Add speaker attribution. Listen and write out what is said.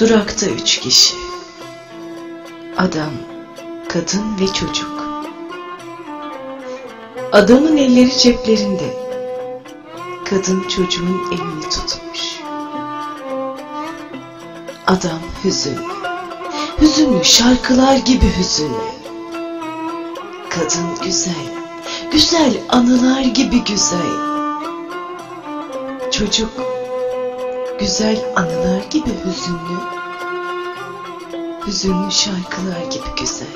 Speaker 1: Durakta üç kişi. Adam, kadın ve çocuk. Adamın elleri ceplerinde. Kadın çocuğun elini tutmuş. Adam hüzünlü. Hüzünlü şarkılar gibi hüzünlü. Kadın güzel. Güzel anılar gibi güzel. Çocuk güzel anılar gibi hüzünlü. Hüzünlü şarkılar gibi güzel.